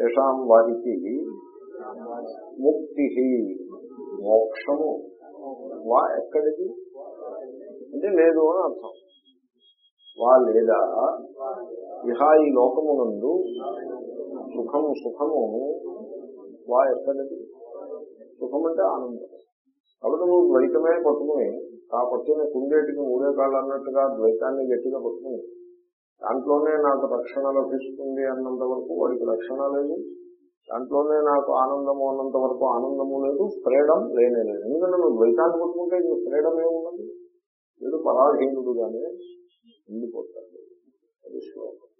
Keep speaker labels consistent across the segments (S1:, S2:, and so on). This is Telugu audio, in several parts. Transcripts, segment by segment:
S1: తేషాం వారికి ముక్తి మోక్షము వా ఎక్కడిది? అంటే లేదు అని అర్థం. వా లేదా? ఇహా ఈ లోకమునందు సుఖము సుఖము వా ఎక్కడిది? సుఖం అంటే ఆనందం. కాబట్టి నువ్వు ద్వైతమే పట్టుకుని ఆ పట్టుకుని కుండేటికి మూడే కాళ్ళు అన్నట్టుగా ద్వైతాన్ని గట్టిగా పట్టుకుని దాంట్లోనే నాకు రక్షణ లభిస్తుంది అన్నంత వరకు వాడికి రక్షణ లేదు. దాంట్లోనే నాకు ఆనందము అన్నంత వరకు ఆనందము లేదు. ఫ్రీడమ్ లేనే లేదు. ఎందుకంటే నువ్వు ద్వైతాన్ని పట్టుకుంటే నీకు ఫ్రీడమ్ ఏమున్నది వీడు పరాధీనుడుగానే ఉండిపోతాడు అది శ్లోకం.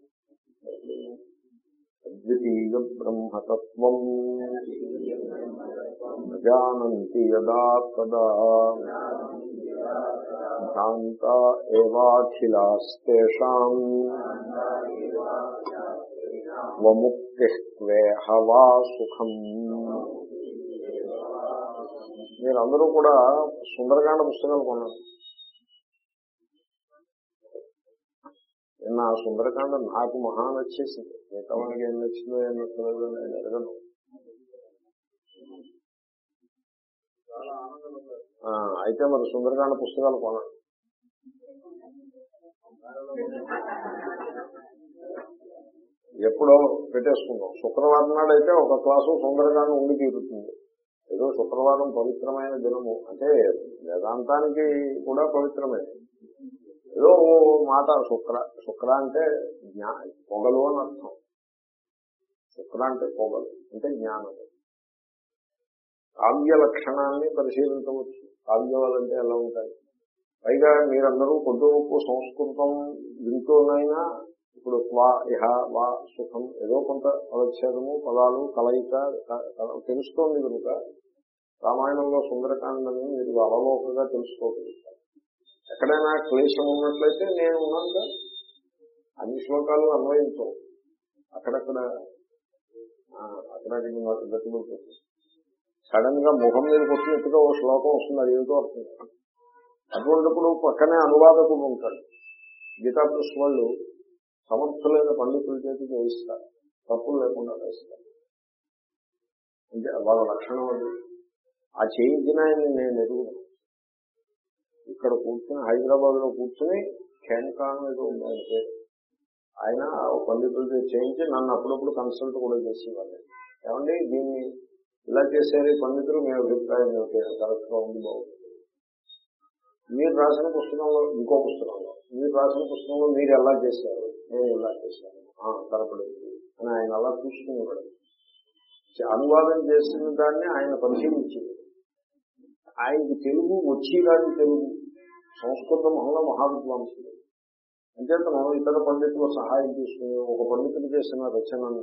S1: అద్వితీయ బ్రహ్మతత్వం. జానంతి యదా తదా భ్రాంత ఏవాఖిలాస్తేషాం వముక్తిహ్వేహ వా సుఖం మీరందరూ కూడా సుందరకాండ పుస్తకాలు కొన్నారు. నిన్న ఆ సుందరకాండ నాకు మహా నచ్చేసింది మిగతా వాళ్ళకి ఏం నచ్చిందో ఏం నచ్చలేదో నేను ఎరగను అయితే మరి సుందరకాండ పుస్తకాలు కొనండి. ఎప్పుడో పెట్టేసుకుందాం. శుక్రవారం నాడు అయితే ఒక క్లాసు సుందరగానే ఉండి తీరుతుంది. ఏదో శుక్రవారం పవిత్రమైన దినము. అంటే వేదాంతానికి కూడా పవిత్రమే. ఏదో ఓ మాట శుక్ర శుక్ర అంటే జ్ఞా పొగలు అని అర్థం. శుక్ర అంటే పొగలు అంటే జ్ఞానం కావ్య లక్షణాన్ని పరిశీలించవచ్చు. కావ్యాలంటే ఎలా ఉంటాయి? పైగా మీరందరూ కొద్ది గొప్ప సంస్కృతం వింటూనైనా ఇప్పుడు వా ఇహ వా సుఖం ఏదో కొంత పదచ్ఛేదము పదాలు కలయిక తెలుస్తోంది కనుక రామాయణంలో సుందరకాండని మీరు అవలోకగా తెలుసుకోగలుగుతారు ఎక్కడైనా క్లేశం ఉన్నట్లయితే నేను ఉన్నంత అన్ని శ్లోకాలు అన్వయించవు. అక్కడక్కడ అక్కడ అక్కడక్కడ సడన్గా ముఖం మీద కొట్టినట్టుగా ఓ శ్లోకం వస్తుంది అది ఏమిటో అర్థం అటువంటిప్పుడు పక్కనే అనువాదకుడు ఉంటాడు. గీతా ప్రెస్ వాళ్ళు సమర్థులైన పండితుల చేతికి వేయిస్తారు. తప్పులు లేకుండా వేస్తారు. అంటే వాళ్ళ లక్షణం అది. ఆ చేయించిన ఆయన నేను ఎదుగును ఇక్కడ కూర్చుని హైదరాబాద్లో కూర్చుని ఖేన్కాన్ ఏదో ఉంది ఆయన పేరు ఆయన పండితులతో చేయించి నన్ను అప్పుడప్పుడు కన్సల్ట్ కూడా చేసేవాళ్ళు. ఏమండి దీన్ని ఇలా చేశారు పండితులు మీ అభిప్రాయం కరెక్ట్గా ఉంది బాగుంది. మీరు రాసిన పుస్తకంలో ఇంకో పుస్తకంలో మీరు రాసిన పుస్తకంలో మీరు ఎలా చేశారు? నేను ఇలా చేశాను. కనపడింది అని ఆయన అలా చూసుకునేవాడు అనువాదం చేసిన దాన్ని ఆయన పరిశీలించింది ఆయనకి తెలుగు వచ్చి కాని తెలుగు. సంస్కృత మహల మహావిద్వాంసుడు. అంచేత మనం ఇతర పండితుల సహాయం తీసుకుని ఒక పండితుడు చేసిన రచనను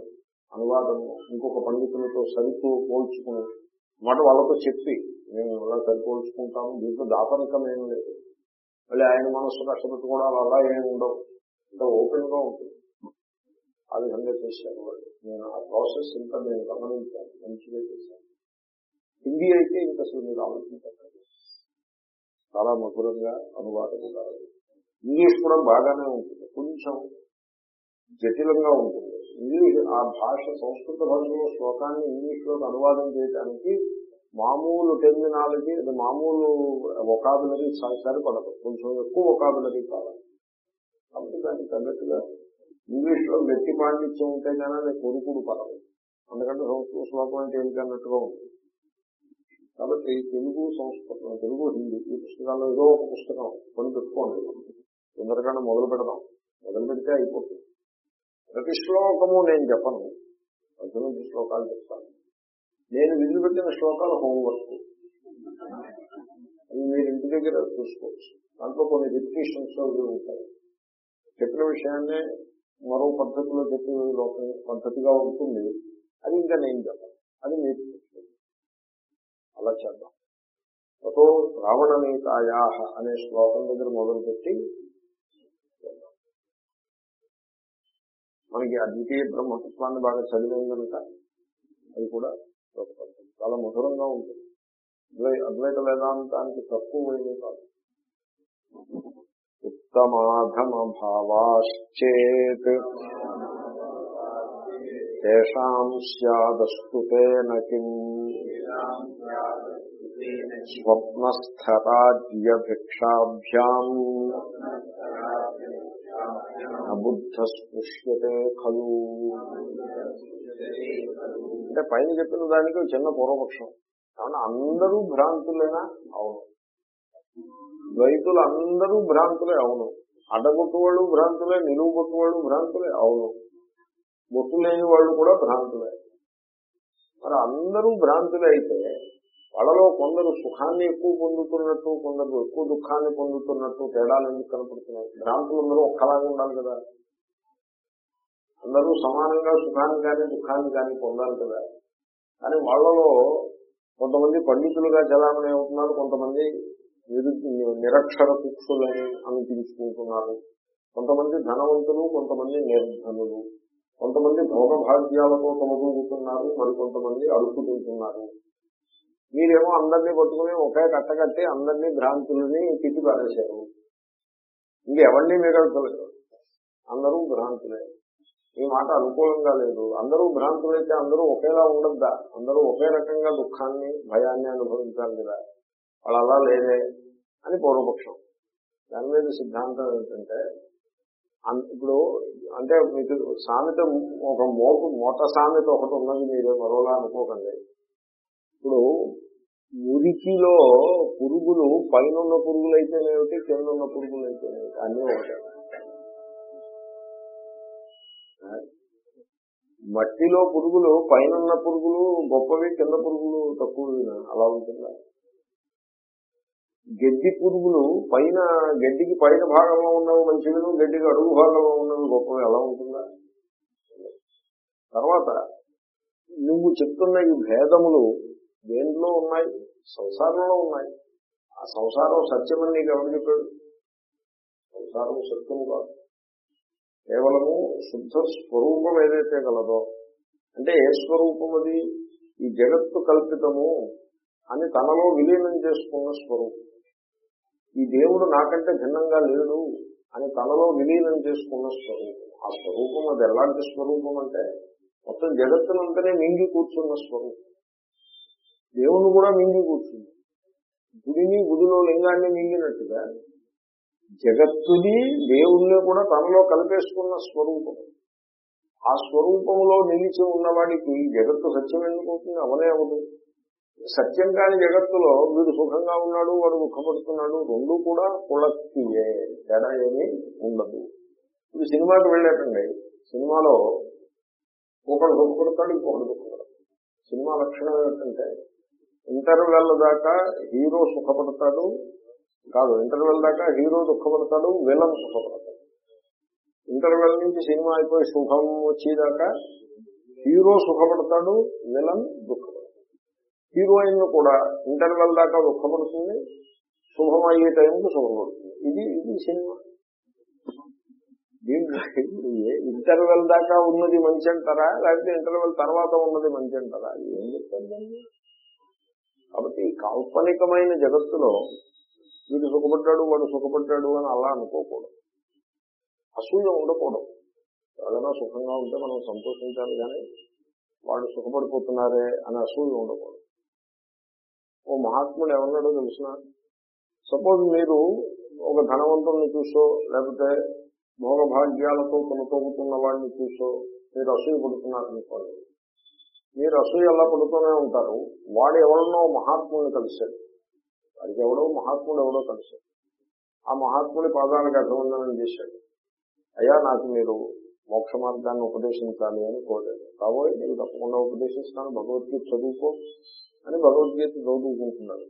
S1: అనువాదము ఇంకొక పండితులతో సరితూ పోల్చుకుని మాట వాళ్ళతో చెప్పి మేము ఇలా సరిపోల్చుకుంటాము దీంట్లో దాపరికమేం లేదు. మళ్ళీ ఆయన మనస్సు కూడా అలా ఏమి ఉండవు. ఇంకా ఓపెన్గా ఉంటుంది. ఆ విధంగా చేశాను వాళ్ళు. నేను ఆ ప్రాసెస్ ఇంకా నేను గమనించాను మంచిగా చేశాను. హిందీ అయితే ఇంకా అసలు మీరు ఆలోచించకండి. చాలా మధురంగా అనువాదం కూడా. ఇంగ్లీష్ కూడా బాగానే ఉంటుంది. కొంచెం జటిలంగా ఉంటుంది. ఇంగ్లీష్ ఆ భాష సంస్కృత భాషలో శ్లోకాన్ని ఇంగ్లీష్ అనువాదం చేయడానికి మామూలు టెర్మినాలజీ అది మామూలు ఒకాబులరీ సరిపడదు కొంచెం ఎక్కువ ఒకాబులరీ కావాలి. కాబట్టి దానికి తగ్గట్టుగా ఇంగ్లీష్లో గట్టి పాండిత్యం ఉంటే కానీ అది కొడుకుడు పడదు. అందుకంటే సంస్కృత శ్లోకం అంటే ఏంటి అన్నట్టుగా ఉంటుంది. కాబట్టి తెలుగు సంస్కృతం తెలుగు హిందీ ఈ పుస్తకాల్లో ఏదో ఒక పుస్తకం. కొని పెట్టుకోండి. తొందరగానే మొదలు పెడదాం. మొదలు పెడితే అయిపోతుంది. ప్రతి శ్లోకము నేను చెప్పను. పద్దెనిమిది శ్లోకాలు చెప్తాను నేను విధులు పెట్టిన శ్లోకాలు హోంవర్క్. అవి మీరు ఇంటి దగ్గర చూసుకోవచ్చు. దాంట్లో కొన్ని రిపిటేషన్స్ అవి ఉంటాయి. చెప్పిన విషయాన్నే మరో పద్ధతిలో చెప్పే లోకం పద్ధతిగా ఉంటుంది. అది ఇంకా నేను చెప్పను. అది మీరు చూసుకోండి అలా చేద్దాం. అతో రావణ అనే శ్లోకం దగ్గర మొదలుపెట్టి మనకి అద్వితీయ బ్రహ్మతత్వాన్ని బాగా చదివాం కనుక అది కూడా ఒక పద్ధతి. చాలా మధురంగా ఉంటుంది. అద్వై- అద్వైత వేదాంతానికి తక్కువ ఏమీ కాదు. ఉత్తమాధమ భావాశ్చేత్ తేషాం స్యాదస్తుతేన కిం. స్వప్నస్థరాజ్యభిక్షాభ్యాం. అబుద్ధ స్పృశ్యతే ఖలు. అంటే పైన చెప్పిన దానికి చిన్న పూర్వపక్షం. కాబట్టి అందరూ భ్రాంతులేనా అవును. ద్వైతులు అందరూ భ్రాంతులే అవును. అడగొట్టు వాళ్ళు భ్రాంతులే నిలువు కొట్టు వాళ్ళు భ్రాంతులే అవును. బొట్టు లేని వాళ్ళు కూడా భ్రాంతులే. మరి అందరూ భ్రాంతులే అయితే వాళ్ళలో కొందరు సుఖాన్ని ఎక్కువ పొందుతున్నట్టు కొందరు ఎక్కువ దుఃఖాన్ని పొందుతున్నట్టు తేడాలు ఎందుకు కనపడుతున్నాయి? భ్రాంతులు అందరూ ఒక్కలాగా ఉండాలి కదా. అందరూ సమానంగా సుఖాన్ని కానీ దుఃఖాన్ని కానీ పొందాలి కదా. కానీ వాళ్ళలో కొంతమంది పండితులుగా చలామణి అవుతున్నారు కొంతమంది నిరు నిరక్షర కుక్షులని అనిపించుకుంటున్నారు. కొంతమంది ధనవంతులు కొంతమంది నిర్ధనులు. కొంతమంది భోగభాగ్యాలతో తొలగుతున్నారు మరి కొంతమంది మీరేమో అందరినీ పట్టుకుని ఒకే కట్టకట్టి అందరినీ భ్రాంతులని తిట్టి పారేశారు. ఇంకెవరిని మిగల్చలేదు. అందరూ భ్రాంతులే. ఈ మాట అనుకూలంగా లేదు. అందరూ భ్రాంతులైతే అందరూ ఒకేలా ఉండద్దా? అందరూ ఒకే రకంగా దుఃఖాన్ని భయాన్ని అనుభవించాలి కదా? వాళ్ళు అలా లేదే అని పూర్వపక్షం. దాని మీద సిద్ధాంతం ఏంటంటే ఇప్పుడు అంటే మీకు సామెత ఒక మోటు మోట సామెత ఒకటి ఉన్నది మీరు మరోలా అనుకోకండి. ఇప్పుడు మురికిలో పురుగులు పైన ఉన్న పురుగులు అయితేనేమిటి కింద ఉన్న పురుగులు అయితేనేమిటి అన్నీ ఉంటాయి. మట్టిలో పురుగులు పైన ఉన్న పురుగులు గొప్పవి కింద పురుగులు తక్కువవి అలా ఉంటుందా? గడ్డి పురుగులు పైన గడ్డికి పైన భాగంలో ఉన్నవి మంచివిను గడ్డికి అడుగు భాగంలో ఉన్నవి గొప్పవి ఎలా ఉంటుందా? తర్వాత నువ్వు చెప్తున్న ఈ భేదములు దేంట్లో ఉన్నాయి? సంసారంలో ఉన్నాయి. ఆ సంసారం సత్యమని నీకు ఎవరు చెప్పాడు? సంసారం సత్యము కాదు. కేవలము శుద్ధ స్వరూపం ఏదైతే గలదో అంటే ఏ స్వరూపం అది? ఈ జగత్తు కల్పితము అని తనలో విలీనం చేసుకున్న స్వరూపం. ఈ దేవుడు నాకంటే భిన్నంగా లేడు అని తనలో విలీనం చేసుకున్న స్వరూపం. ఆ స్వరూపం అది ఎలాంటి స్వరూపం అంటే మొత్తం జగత్తునంతనే మింగి కూర్చున్న స్వరూపం. దేవుని కూడా మింగి కూర్చుంది. గుడిని గుడిలో లింగాన్ని మింగినట్టుగా జగత్తుది దేవుణ్ణి కూడా తనలో కలిపేసుకున్న స్వరూపం. ఆ స్వరూపంలో నిలిచి ఉన్నవాడికి జగత్తు సత్యం ఎందుకు అవనే అవదు. సత్యం కాని జగత్తులో వీడు సుఖంగా ఉన్నాడు వాడు దుఃఖపడుతున్నాడు రెండు కూడా కులక్తియే తేడా ఏమీ ఉండదు. ఇప్పుడు సినిమాకి వెళ్ళాకండి సినిమాలో ఒకడు దుఃఖపడతాడు ఇంకొకడు దుఃఖపడతాడు. సినిమా లక్షణం ఏంటంటే ఇంటర్వెల్ దాకా హీరో సుఖపడతాడు. కాదు ఇంటర్వెల్ దాకా హీరో దుఃఖపడతాడు విలన్ సుఖపడతాడు. ఇంటర్వెల్ నుంచి సినిమా అయిపోయి సుఖం వచ్చేదాకా హీరో సుఖపడతాడు విలన్ దుఃఖపడతాడు. హీరోయిన్ కూడా ఇంటర్వెల్ దాకా దుఃఖపడుతుంది శుభం అయ్యే టైంకి శుభపడుతుంది ఇది ఇది సినిమా. దీంట్లో ఇంటర్వెల్ దాకా ఉన్నది మంచి అంటారా? లేకపోతే ఇంటర్వెల్ తర్వాత ఉన్నది మంచి అంటారా? ఏం చెప్తారు కాబట్టి ఈ కాల్పనికమైన జగత్తులో వీడు సుఖపడ్డాడు వాడు సుఖపడ్డాడు అని అలా అనుకోకూడదు. అసూయ ఉండకూడదు. ఎవరైనా సుఖంగా ఉంటే మనం సంతోషించాలి కానీ వాళ్ళు సుఖపడిపోతున్నారే అని అసూయ ఉండకూడదు. ఓ మహాత్ముడు ఎవరినాడో తెలిసిన? సపోజ్ మీరు ఒక ధనవంతుల్ని చూసో లేకపోతే భోగభాగ్యాలతో కొనసాగుతున్న వాడిని చూసో మీరు అసూయ పడుతున్నారనుకోండి మీరు అసూయల్లా ఎలా పడుతూనే ఉంటారు. వాడు ఎవరినో మహాత్ముడిని కలిశాడు. వాడికి ఎవడో మహాత్ముడు ఎవడో కలిశాడు. ఆ మహాత్ముడి పాదాలకు అభివందనం చేశాడు. అయ్యా నాకు మీరు మోక్ష మార్గాన్ని ఉపదేశించాలి అని కోరాడు. కాబోయే నేను తప్పకుండా ఉపదేశిస్తాను. భగవద్గీత చదువుకో అని భగవద్గీత చదువుకుంటున్నాడు.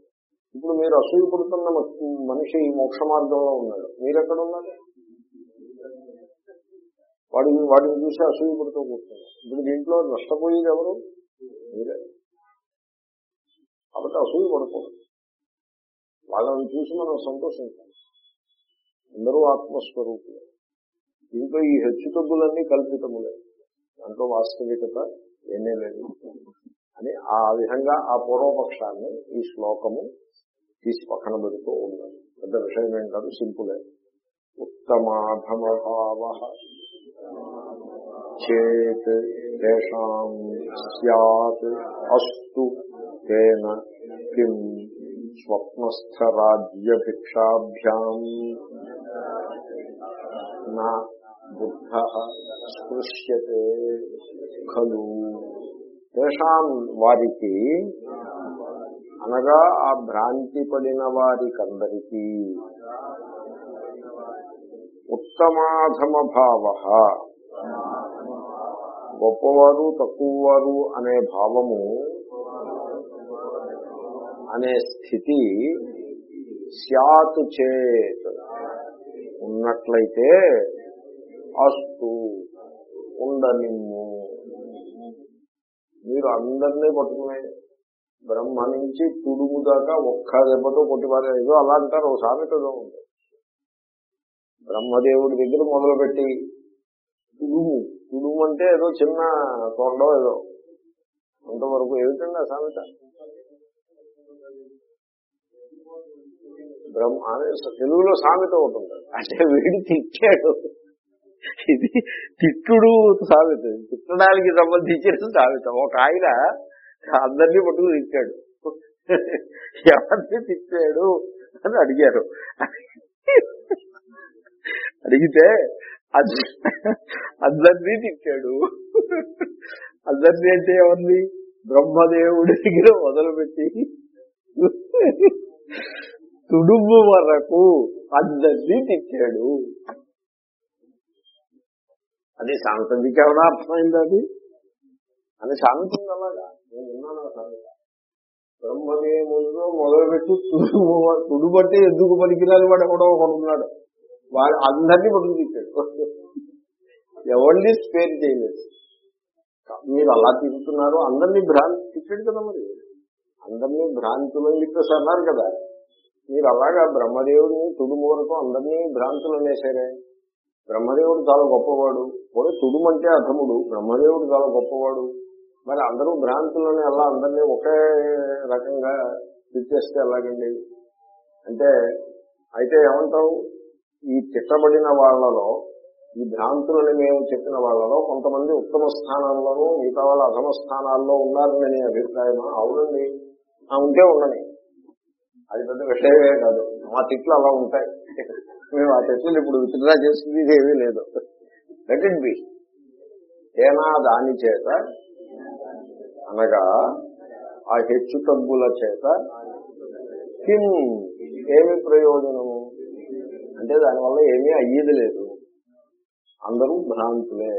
S1: ఇప్పుడు మీరు అసూయ పడుతున్న మ- మనిషి ఈ మోక్ష మార్గంలో ఉన్నాడు. మీరెక్కడ ఉన్నారు? వాడిని వాడిని చూసి అసూయపడుతూ కూర్చున్నారు. ఇప్పుడు దీంట్లో నష్టపోయేది ఎవరు? మీరే. కాబట్టి అసూయ పడకూడదు వాళ్ళని చూసి మనం సంతోషించాలి. అందరూ ఆత్మస్వరూపులే. దీంట్లో ఈ హెచ్చు తగ్గులన్నీ కల్పితములే. దాంట్లో వాస్తవికత ఏమీ లేదు. అని ఆ విధంగా ఆ పూర్వపక్షాన్ని ఈ శ్లోకము తీసి పక్కన పెడుతూ ఉన్నది పెద్ద విషయం ఏం కాదు సింపులే. ఉత్తమాధమభావ చేత్ తేషాం సత్ అస్తు తేన కిం స్వప్నస్థరాజ్యభిక్షాభ్యాం నా బుద్ధ స్పృశ్యతే ఖలు తేషాం వారికి అనగా ఆ భ్రాంతి పడిన వారికందరికీ ఉత్తమాధమ భావ గొప్పవారు తక్కువ వారు అనే భావము అనే స్థితి స్యాత్ చేత్ ఉన్నట్లయితే అస్తు ఉండనిమ్ము. మీరు అందరినీ పట్టుకునే బ్రహ్మ నుంచి తుడుము దాకా ఒక్క దెబ్బతో కొట్టిపారే ఏదో అలా అంటారు ఓ సామెతలో ఉంది. బ్రహ్మదేవుడి దగ్గర మొదలుపెట్టి తుడుము. తుడుము అంటే ఏదో చిన్న తొండో ఏదో. అంతవరకు ఏమిటండి ఆ సామెత బ్రహ్మ తెలుగులో సామెత ఉంటుంది. అంటే వీడి తిట్టాడు. ఇది తిట్టుడు సామెత. తిట్టడానికి సంబంధించిన సామెత. ఒక ఆయన అందరినీ పట్టుకుని తిట్టాడు. ఎవరిని తిట్టాడు అని అడిగారు. అడిగితే అది అందరినీ తిట్టాడు. అందరినీ అంటే ఎవరిని బ్రహ్మదేవుడి దగ్గర మొదలుపెట్టి తుడుము వరకు అందరినీ తిట్టాడు. అది సామెత ఏమైనా అర్థమైంది అది? అని శాంతం ఉంది అలాగా? నేను విన్నాను ఆ మొదలుపెట్టి తుడుము తుడుబట్టి ఎందుకు పనికిరాని వాడు ఎవడో ఒకడున్నాడు. వాళ్ళు అందరినీ పట్టుకు ఎవరిని స్పేర్ చేయలేదు. మీరు అలా తిరుగుతున్నారు అందరినీ భ్రాంతి తిట్టాడు కదా మరి. అందరినీ భ్రాంతులని చెప్పేసి అన్నారు కదా. మీరు అలాగా బ్రహ్మదేవుడిని తుడుము వరకు అందరినీ భ్రాంతులు అనేసారే బ్రహ్మదేవుడు చాలా గొప్పవాడు. కూడా తుడుమంటే అధముడు బ్రహ్మదేవుడు చాలా గొప్పవాడు. మరి అందరూ భ్రాంతులని అలా అందరినీ ఒకే రకంగా తిట్టేస్తే ఎలాగండి? అంటే అయితే ఏమంటావు? ఈ తిట్టబడిన వాళ్ళలో ఈ భ్రాంతులని మేము చెప్పిన వాళ్ళలో కొంతమంది ఉత్తమ స్థానాల్లోనూ మిగతా వాళ్ళ అధమ స్థానాల్లో ఉన్నారని నీ అభిప్రాయమా? అవునండి. ఆ ఉంటే ఉండని అది పెద్ద విషయమే కాదు. మా తిట్లు అలా ఉంటాయి. మేము ఆ తిట్లు ఇప్పుడు విత్డ్రా చేసింది ఏమీ లేదు. లెట్ ఇట్ బి ఏనా దాని చేత? అనగా ఆ హెచ్చు తగ్గుల చేత. కిమ్ ఏమి ప్రయోజనము? అంటే దానివల్ల ఏమీ అయ్యేది లేదు. అందరూ భ్రాంతులే.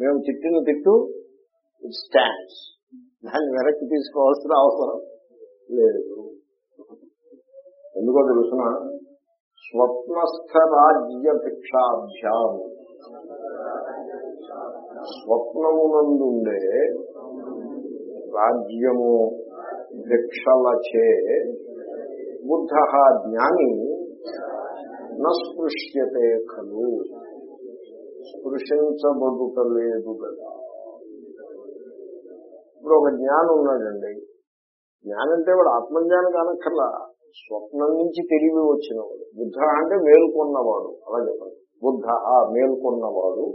S1: మేము తిట్టిన తిట్టు ఇట్ స్టాండ్స్ దాన్ని వెనక్కి తీసుకోవాల్సిన అవసరం లేదు. ఎందుకో తెలుసిన? స్వప్నస్థ రాజ్య భిక్షాభ్యాం స్వప్నమునందుండే రాజ్యము భిక్షలచే బుద్ధ జ్ఞాని నస్పృశ్యతే ఖలు. స్పృశించబడుటలేదు కదా. ఇప్పుడు ఒక జ్ఞానం ఉన్నాడండి. జ్ఞానం అంటే వాడు ఆత్మజ్ఞానం కానక్కర్లా. స్వప్నం నుంచి తెలివి వచ్చినవాడు. బుద్ధ అంటే మేల్కొన్నవాడు. అలా చెప్పండి. బుద్ధ మేల్కొన్నవాడు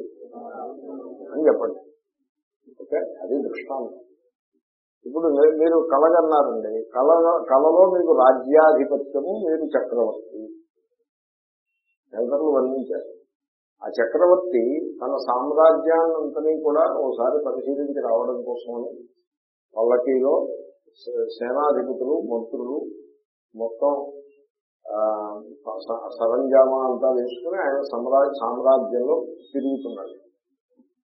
S1: అని చెప్పండి. ఓకే? అది దృష్టాంతం. ఇప్పుడు మీరు కలగన్నారండి కల కళలో మీకు రాజ్యాధిపత్యము మీరు చక్రవర్తి. శంకరులు వర్ణించారు. ఆ చక్రవర్తి తన సామ్రాజ్యాన్నంతని కూడా ఓసారి పరిశీలించి రావడం కోసమని పల్లకీలో సేనాధిపతులు మంత్రులు మొత్తం స- సరంజామా అంతా వేసుకుని ఆయన సమ్రాజ్ సామ్రాజ్యంలో తిరుగుతున్నాడు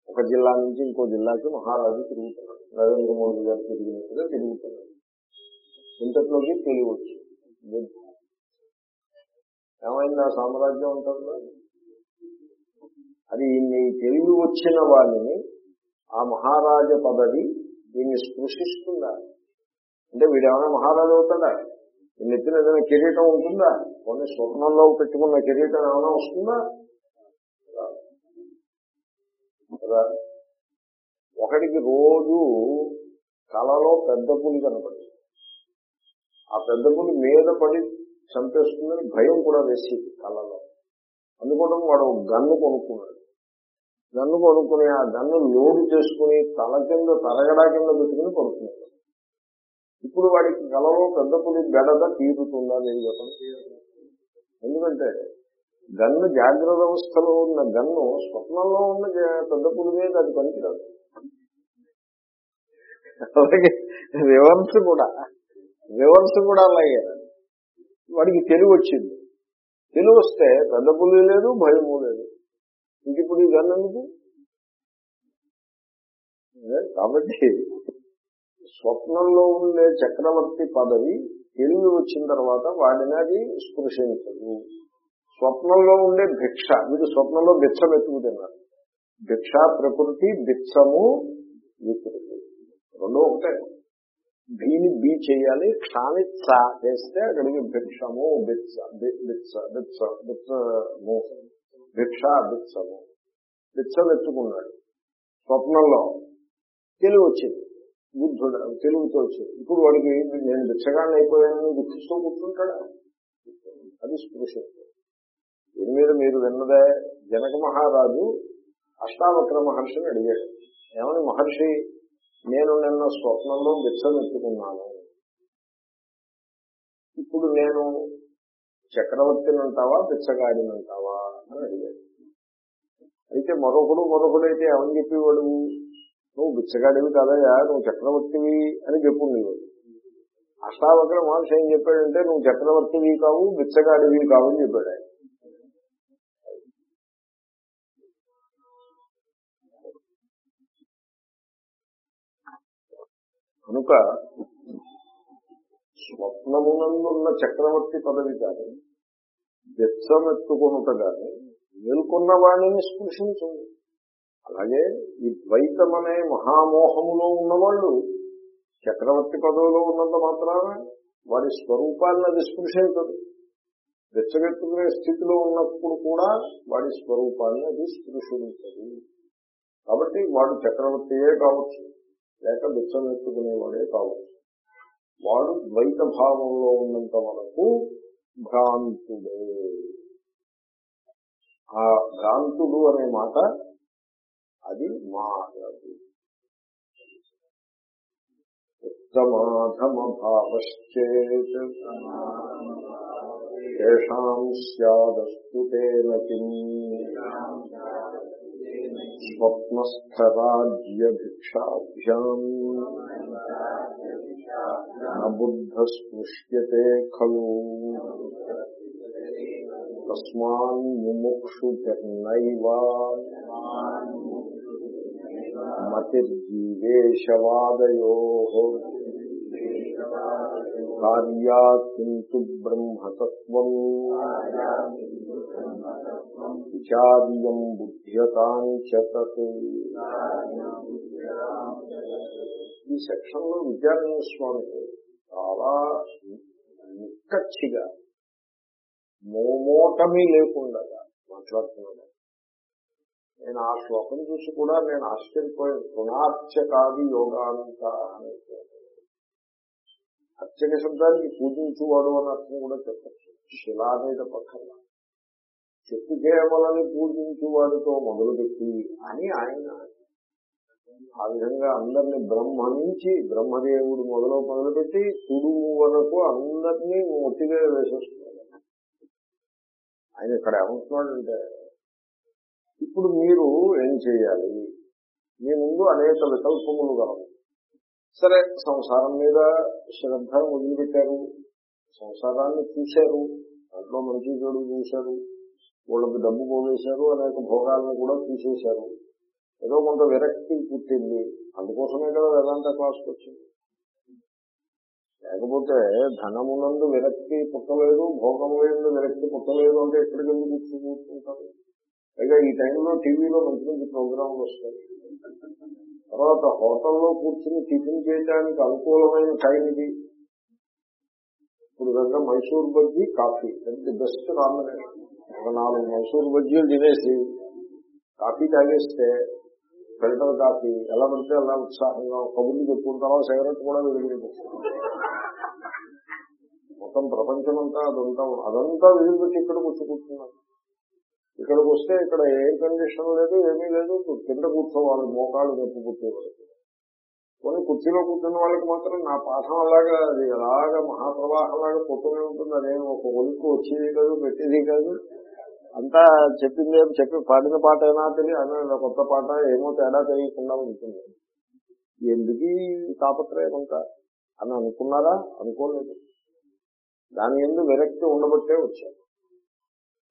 S1: ఒక జిల్లా నుంచి ఇంకో జిల్లాకి మహారాజు తిరుగుతున్నాడు నరేంద్ర మోడీ గారు తిరిగినట్టుగా తిరుగుతున్నాడు ఇంతట్లోకి తెలియవచ్చు. ఏమైంది? ఆ సామ్రాజ్యం ఉంటుంది అది నీ తెలివి వచ్చిన వాడిని ఆ మహారాజ పదవి దీన్ని స్పృశిస్తుందా? అంటే వీడేమైనా మహారాజు అవుతాడా? ఈ నెత్తిన ఏదైనా కిరీటం ఉంటుందా? కొన్ని స్వప్నంలో పెట్టుకున్న కిరీటం ఏమైనా వస్తుందా? రాదు. కదా. ఒకడికి రోజు కళలో పెద్ద పులి కనపడింది ఆ పెద్ద పులి మీద పడి చంపేస్తుందని భయం కూడా వేసేది కళలో అందుకోవడం వాడు గన్ను కొనుక్కున్నాడు. గన్ను కొనుక్కుని ఆ గన్ను లోడు చేసుకుని తల కింద తరగడా కింద పెట్టుకుని పడుతున్నాడు ఇప్పుడు వాడికి కలలో పెద్ద పులి గడద తీరుతుందా లేదు చెప్పండి ఎందుకంటే గన్ను జాగ్రత్త అవస్థలో ఉన్న గన్ను స్వప్నంలో ఉన్న పెద్ద పులి మీద అది పనికిరాదు. అలాగే రివర్స్ కూడా రివర్స్ కూడా అలాగే. వాడికి తెలివి వచ్చింది. తెలివి వస్తే పెద్ద పులి లేదు భయము లేదు. ఇంక ఇప్పుడు ఈ కాబట్టి స్వప్నంలో ఉండే చక్రవర్తి పదవి తెలివి వచ్చిన తర్వాత వాడిని అది స్పృశించదు. స్వప్నంలో ఉండే భిక్ష వీడు స్వప్నంలో భిక్ష వెతుకుతున్నారు భిక్ష ప్రకృతి భిక్షము వికృతి. రెండో ఒకటే. భీని బీ చేయాలి. క్షాని చ చేస్తే అక్కడికి భిక్షము బిచ్చ బి- బిచ్చ బిచ్చ భిక్ష బిచ్చము బిచ్చ మెచ్చుకున్నాడు స్వప్నంలో తెలివి వచ్చింది. బుద్ధుడు తెలుగుతో వచ్చింది. ఇప్పుడు వాడికి నేను భిక్షగాన్ని అయిపోయానని దుఃఖిస్తూ కూర్చుంటాడా? అది స్పృశ. దీని మీద మీరు విన్నదే జనక మహారాజు అష్టావక్ర మహర్షిని అడిగాడు. ఏమని మహర్షి? నేను నిన్న స్వప్నంలో బిచ్చమెత్తుకున్నాను ఇప్పుడు నేను చక్రవర్తినంటావా బిచ్చగాడినంటావా అని అడిగాడు. అయితే మరొకడు మరొకడైతే ఏమని చెప్పేవాడు? నువ్వు బిచ్చగాడివి కదయా నువ్వు చక్రవర్తివి అని చెప్పుండేవాడు. అష్టావక్ర మహర్షి ఏం చెప్పాడంటే నువ్వు చక్రవర్తివి కావు బిచ్చగాడివి కావు అని చెప్పాడు ఆయన. కనుక స్వప్నమునందున్న చక్రవర్తి పదవి కానీ బెచ్చమెత్తుకొనుట కానీ మేల్కొన్న వాణిని స్పృశించండి అలాగే ఈ ద్వైతం అనే మహామోహములో ఉన్నవాళ్ళు చక్రవర్తి పదవిలో ఉన్నంత మాత్రాన వారి స్వరూపాన్ని అది స్పృశించదు. బెచ్చగెత్తుకునే స్థితిలో ఉన్నప్పుడు కూడా వాడి స్వరూపాన్ని అది స్పృశించదు. కాబట్టి వాడు చక్రవర్తియే కావచ్చు. లేక బిచ్చమెత్తుకునేవాడే కావచ్చు. వాడు ద్వైత భావంలో ఉన్నంత వరకు భ్రాంతుడే. ఆ భ్రాంతుడు అనే మాట అది మారదు ఉత్తమాధమ భావశ్చేత్ తేషాం స్యాదస్తు తేనకిం స్వప్నస్థరాజ్యభిక్షాభ్యాం నబుద్ధ స్పృశ్యతే ఖలు. తస్మాన్ ముముక్షుభిర్నైవ మతిర్జీవేశవాదయో కార్యా బ్రహ్మతత్వం విచార్యం బుద్ధ్యతాంచతత్ ఈ సెక్షన్లో విద్యారణ్య స్వామి చాలా నిక్కచ్చిగా మోమోటమీ లేకుండా మాట్లాడుతున్నాడు. నేను ఆ శ్లోకం చూసి కూడా నేను ఆశ్చర్యపోయాను. గుణార్చకాది యోగాంత అనే అర్చక శబ్దానికి పూజించువాడు అని అర్థం కూడా చెప్పచ్చు. శిలా మీద పక్కన. చెట్టు కేవలని పూజించువాడితో మొదలుపెట్టి అని ఆయన ఆ విధంగా అందరినీ బ్రహ్మ నుంచి బ్రహ్మదేవుడు మొదలు మొదలుపెట్టి తుడుము వరకు అందరినీ మొట్టిగా వేసేస్తున్నాడు ఆయన ఇక్కడ ఏమంటున్నాడంటే ఇప్పుడు మీరు ఏం చేయాలి? మీ ముందు అనేక వికల్పములు కావు సరే సంసారం మీద శ్రద్ధ వదిలిపెట్టారు. సంసారాన్ని చూశారు. దాంట్లో మంచి చెడు చూశారు. వాళ్ళకి డబ్బు పోగేశారు అనేక భోగాలను కూడా తీసేశారు. ఏదో కొంత విరక్తి పుట్టింది. అందుకోసమే కదా వేదాంత క్లాస్కి వచ్చింది. లేకపోతే ధనమునందు విరక్తి పుట్టలేదు భోగములందు విరక్తి పుట్టలేదు అంటే ఎక్కడికి ఎందుకు కూర్చు కూర్చుంటారు? పైగా ఈ టైంలో టీవీలో మంచి మంచి ప్రోగ్రాంలు వస్తాయి. తర్వాత హోటల్లో కూర్చుని టిఫిన్ చేయడానికి అనుకూలమైన టైం ఇది. ఇప్పుడు కనుక మైసూర్ బజ్జీ కాఫీ అది బెస్ట్ కాంబినేషన్. ఒక నాలుగు మైసూర్ బజ్జీలు తినేసి కాఫీ తాగేస్తే ఫిల్టర్ కాఫీ ఎలా పడితే అలా ఉత్సాహంగా కబుర్లు చెప్పుకుంటామో సిగరెట్ కూడా వెలిగిపోతుంది మొత్తం ప్రపంచమంతా అదంతా అదంతా వదిలిపెట్టి ఇక్కడ కూర్చు ఇక్కడికి వస్తే ఇక్కడ ఎయిర్ కండిషన్ లేదు ఏమీ లేదు కింద కూర్చోవాలి మోకాలు నొప్పి పుట్టేవారు కొన్ని కుర్చీలో కూర్చున్న వాళ్ళకి మాత్రం నా పాఠం అలాగా అది అలాగా మహాప్రవాహంలాగా పొట్టునే ఉంటుంది. అదేం ఒక ఒలికి వచ్చేది కాదు పెట్టేది కాదు. అంతా చెప్పింది ఏం చెప్పి పాడిన పాట అయినా తెలియదు అన్న కొత్త పాట ఏమో తేడా తెలియకుండా ఉంటుంది. ఎందుకు తాపత్రయం అంతా? అని అనుకున్నారా? అనుకోలేదు. దాని ఎందు విరక్తి ఉండబట్టే వచ్చారు.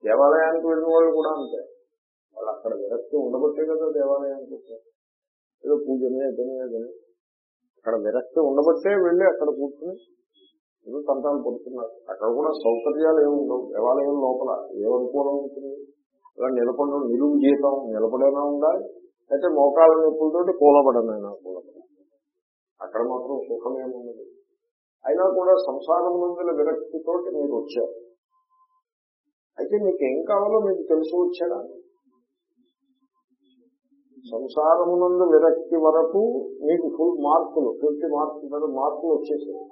S1: దేవాలయానికి వెళ్ళిన వాళ్ళు కూడా అంతే. వాళ్ళు అక్కడ విరక్తి ఉండబట్టే కదా దేవాలయానికి వచ్చారు. ఏదో పూజనే అదని అక్కడ విరక్తి ఉండబట్టే వెళ్ళి అక్కడ కూర్చుని ఏదో తంతాలు పడుతున్నారు అక్కడ కూడా సౌకర్యాలు ఏమి ఉండవు. దేవాలయం లోపల ఏమనుకూలం ఉంటుంది? అలా నిలబడడం నిలువు జీతం నిలబడైనా ఉండాలి? అయితే మోకాల నొప్పులతోటి కూలబడనైనా కూలబడాలి అక్కడ మాత్రం సుఖమేమున్నది అయినా కూడా సంసారం నుండి విరక్తితోటి మీరు వచ్చారు. అయితే మీకు ఏం కావాలో మీకు తెలుసు వచ్చాడా? సంసారమునందు విరక్తి వరకు మీకు ఫుల్ మార్కులు ఫిఫ్టీ మార్క్స్ మీద మార్కులు వచ్చేసాయి.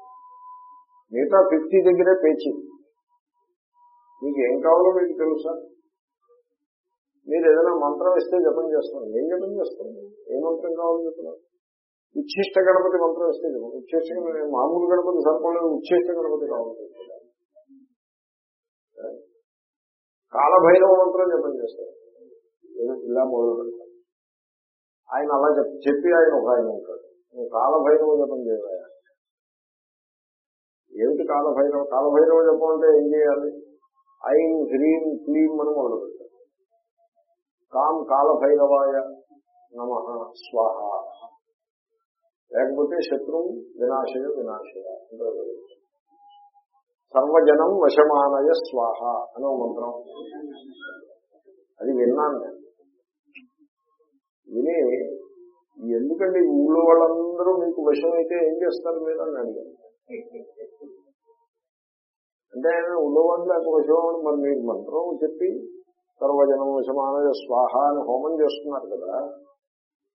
S1: మిగతా ఫిఫ్టీ దగ్గరే పేచి మీకు ఏం కావాలో మీకు తెలుసా? మీరు ఏదైనా మంత్రం ఇస్తే జపం చేస్తాను. ఏం జపం చేస్తాను. ఏ మంత్రం కావాలో చెప్తున్నారు ఉచ్ఛిష్ట గణపతి మంత్రం ఇస్తే జపం. ఉచ్ఛిష్ట మామూలు గణపతి సరిపడలేదు ఉచ్ఛిష్ట గణపతి కావాలి కాలభైరవ మంత్రం జపం చేస్తారు ఇలా మొదలు పెడతారు ఆయన అలా చెప్పి చెప్పి ఆయన ఒక ఆయన ఉంటాడు. నువ్వు కాలభైరవ జపం చేయాలి ఏమిటి కాలభైరవ? కాలభైరవ జపం అంటే ఏం చేయాలి? ఐం హ్రీం క్లీం అని మొదలు పెట్టారు కాం కాలభైరవాయ నమ స్వాహ. లేకపోతే శత్రువు వినాశయ వినాశయ సర్వజనం వశమానయ స్వాహ అనే మంత్రం. అది విన్నాను నేను. విని ఎందుకంటే ఊళ్ళో వాళ్ళందరూ మీకు వశమైతే ఏం చేస్తారు మీరు అని అడిగాను. అంటే ఆయన ఊళ్ళో వాళ్ళు మరి మీరు మంత్రం చెప్పి సర్వజనం వశమానయ స్వాహ అని హోమం చేస్తున్నారు కదా.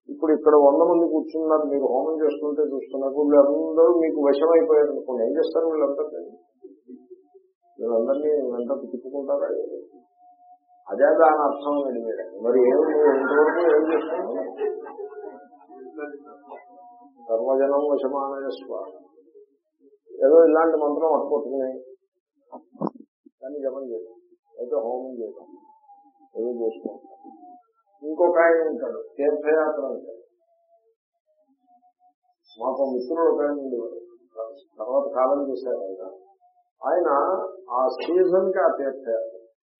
S1: ఇప్పుడు ఇక్కడ వంద మంది కూర్చున్నారు మీరు హోమం చేస్తుంటే చూస్తున్నారు వీళ్ళందరూ మీకు వశమైపోయారు అనుకోండి ఏం చేస్తారు వీళ్ళందరినీ వీళ్ళందరినీ వెంట తిప్పుకుంటారా? అదే దాని అర్థం అండి మీరు. మరి ఏం ఇంతవరకు ఏం చేస్తున్నారు? సర్వజనం వశమానయ స్వాహ. ఏదో ఇలాంటి మంత్రం పట్టుకుంటుంది దాన్ని జపం చేయడం అయితే హోమం చేయడం ఏదో చేసుకుంటాం ఇంకొక ఆయన ఉంటాడు. తీర్థయాత్ర అంటాడు మాకు మిత్రుడు ఒక ఆయన ఉండేవాడు. తర్వాత కాలం చేశారు ఆయన. ఆయన ఆ సీజన్కి ఆ తీర్థయాత్ర.